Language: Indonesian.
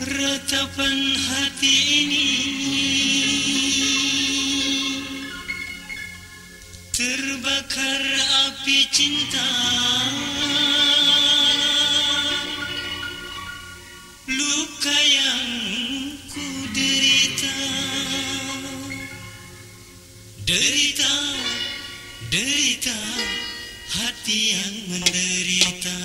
ratapan hati ini terbakar api cinta. Luka yang ku derita. Derita derita hati yang menderita.